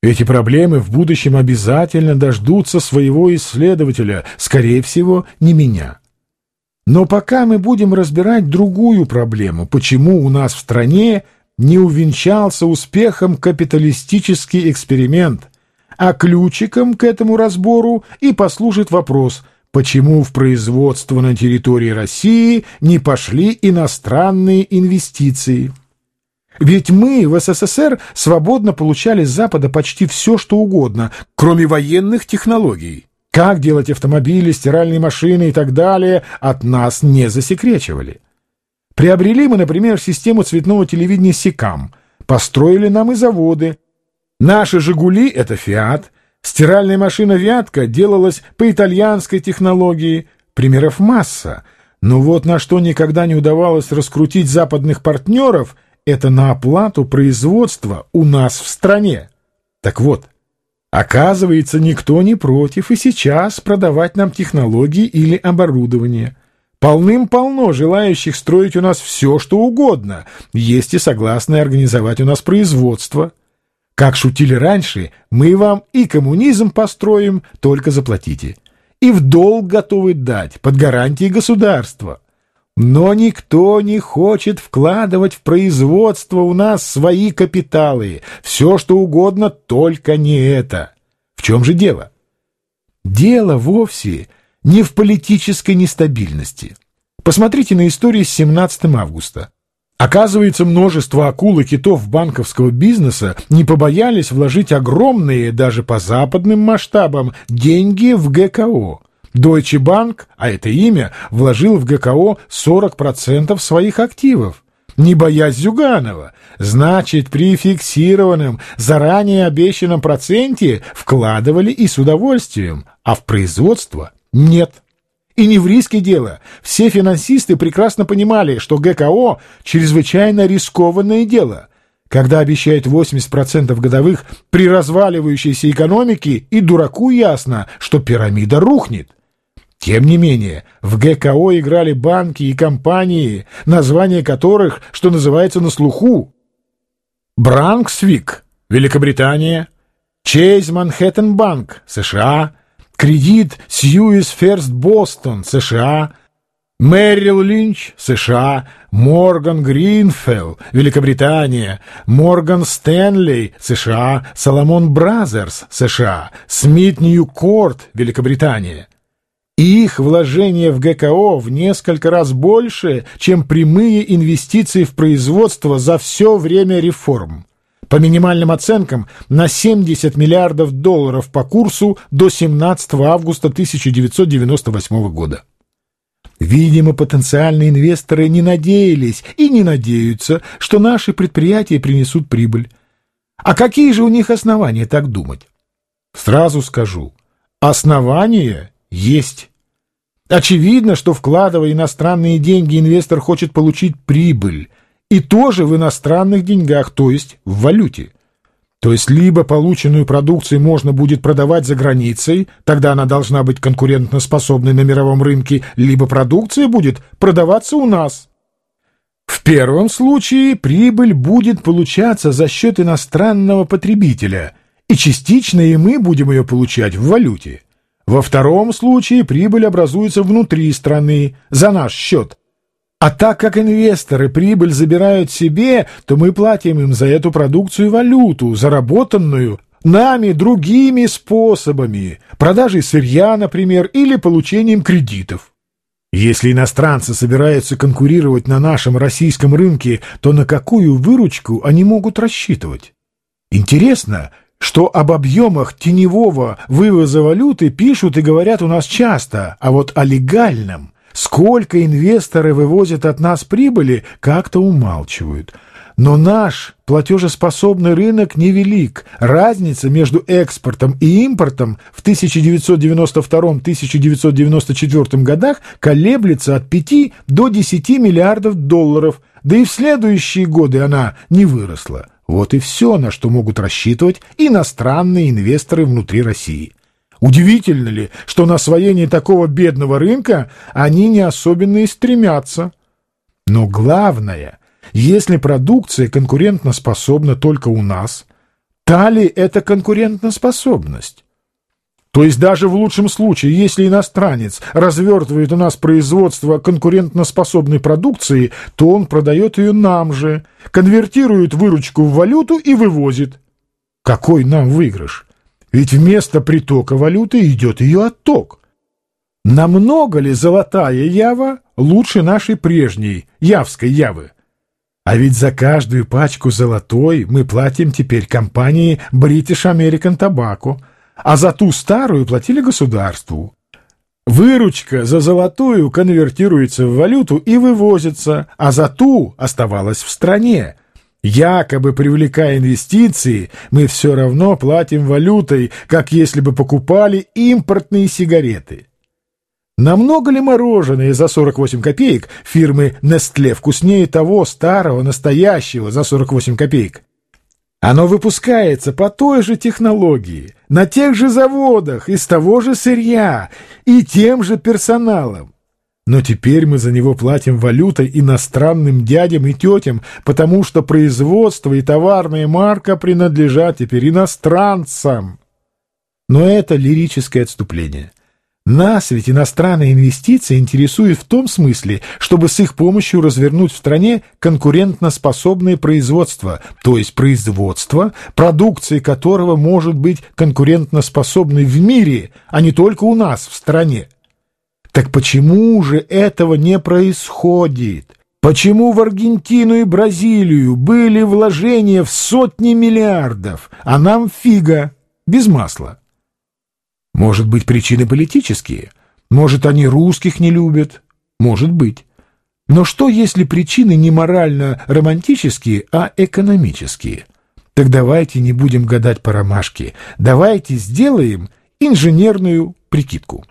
Эти проблемы в будущем обязательно дождутся своего исследователя, скорее всего, не меня. Но пока мы будем разбирать другую проблему, почему у нас в стране не увенчался успехом капиталистический эксперимент, а ключиком к этому разбору и послужит вопрос, почему в производство на территории России не пошли иностранные инвестиции. Ведь мы в СССР свободно получали с Запада почти все, что угодно, кроме военных технологий. Как делать автомобили, стиральные машины и так далее от нас не засекречивали. Приобрели мы, например, систему цветного телевидения «Секам», построили нам и заводы. Наши «Жигули» — это «Фиат», стиральная машина «Вятка» делалась по итальянской технологии, примеров масса. Но вот на что никогда не удавалось раскрутить западных партнеров — это на оплату производства у нас в стране. Так вот, оказывается, никто не против и сейчас продавать нам технологии или оборудование. Полным-полно желающих строить у нас все, что угодно. Есть и согласные организовать у нас производство. Как шутили раньше, мы вам и коммунизм построим, только заплатите. И в долг готовы дать, под гарантией государства. Но никто не хочет вкладывать в производство у нас свои капиталы. Все, что угодно, только не это. В чем же дело? Дело вовсе не в политической нестабильности. Посмотрите на историю с 17 августа. Оказывается, множество акул и китов банковского бизнеса не побоялись вложить огромные, даже по западным масштабам, деньги в ГКО. Deutsche Bank, а это имя, вложил в ГКО 40% своих активов. Не боясь Зюганова, значит, при фиксированном, заранее обещанном проценте вкладывали и с удовольствием, а в производство нет. И не в риске дело. Все финансисты прекрасно понимали, что ГКО – чрезвычайно рискованное дело. Когда обещают 80% годовых при разваливающейся экономике, и дураку ясно, что пирамида рухнет. Тем не менее, в ГКО играли банки и компании, названия которых, что называется, на слуху. Бранксвик, Великобритания, Чейз Манхэттен Банк, США, Кредит Сьюис Ферст Бостон, США, Меррил Линч, США, Морган Гринфелл, Великобритания, Морган Стэнли, США, Соломон Бразерс, США, Смит Ньюкорт, Великобритания. Их вложение в ГКО в несколько раз больше, чем прямые инвестиции в производство за все время реформ. По минимальным оценкам, на 70 миллиардов долларов по курсу до 17 августа 1998 года. Видимо, потенциальные инвесторы не надеялись и не надеются, что наши предприятия принесут прибыль. А какие же у них основания так думать? Сразу скажу, основания есть. Очевидно, что вкладывая иностранные деньги, инвестор хочет получить прибыль, и тоже в иностранных деньгах, то есть в валюте. То есть либо полученную продукцию можно будет продавать за границей, тогда она должна быть конкурентоспособной на мировом рынке, либо продукция будет продаваться у нас. В первом случае прибыль будет получаться за счет иностранного потребителя, и частично и мы будем ее получать в валюте. Во втором случае прибыль образуется внутри страны, за наш счет. А так как инвесторы прибыль забирают себе, то мы платим им за эту продукцию валюту, заработанную нами другими способами, продажей сырья, например, или получением кредитов. Если иностранцы собираются конкурировать на нашем российском рынке, то на какую выручку они могут рассчитывать? Интересно, что об объемах теневого вывоза валюты пишут и говорят у нас часто, а вот о легальном, сколько инвесторы вывозят от нас прибыли, как-то умалчивают. Но наш платежеспособный рынок невелик. Разница между экспортом и импортом в 1992-1994 годах колеблется от 5 до 10 миллиардов долларов, да и в следующие годы она не выросла. Вот и все, на что могут рассчитывать иностранные инвесторы внутри России. Удивительно ли, что на освоение такого бедного рынка они не особенно и стремятся? Но главное, если продукция конкурентоспособна только у нас, Та ли это конкурентоспособность? То есть даже в лучшем случае, если иностранец развертывает у нас производство конкурентоспособной продукции, то он продает ее нам же, конвертирует выручку в валюту и вывозит. Какой нам выигрыш? Ведь вместо притока валюты идет ее отток. Намного ли золотая ява лучше нашей прежней явской явы? А ведь за каждую пачку золотой мы платим теперь компании British American Tobacco, а за ту старую платили государству. Выручка за золотую конвертируется в валюту и вывозится, а за ту оставалась в стране. Якобы привлекая инвестиции, мы все равно платим валютой, как если бы покупали импортные сигареты. Намного ли мороженое за 48 копеек фирмы Nestle вкуснее того старого, настоящего за 48 копеек? Оно выпускается по той же технологии, на тех же заводах, из того же сырья и тем же персоналом. Но теперь мы за него платим валютой иностранным дядям и тетям, потому что производство и товарная марка принадлежат теперь иностранцам. Но это лирическое отступление. Нас ведь иностранные инвестиции интересуют в том смысле, чтобы с их помощью развернуть в стране конкурентноспособное производство, то есть производство, продукции которого может быть конкурентноспособной в мире, а не только у нас в стране. Так почему же этого не происходит? Почему в Аргентину и Бразилию были вложения в сотни миллиардов, а нам фига, без масла? Может быть, причины политические? Может, они русских не любят? Может быть. Но что, если причины не морально-романтические, а экономические? Так давайте не будем гадать по ромашке. Давайте сделаем инженерную прикидку.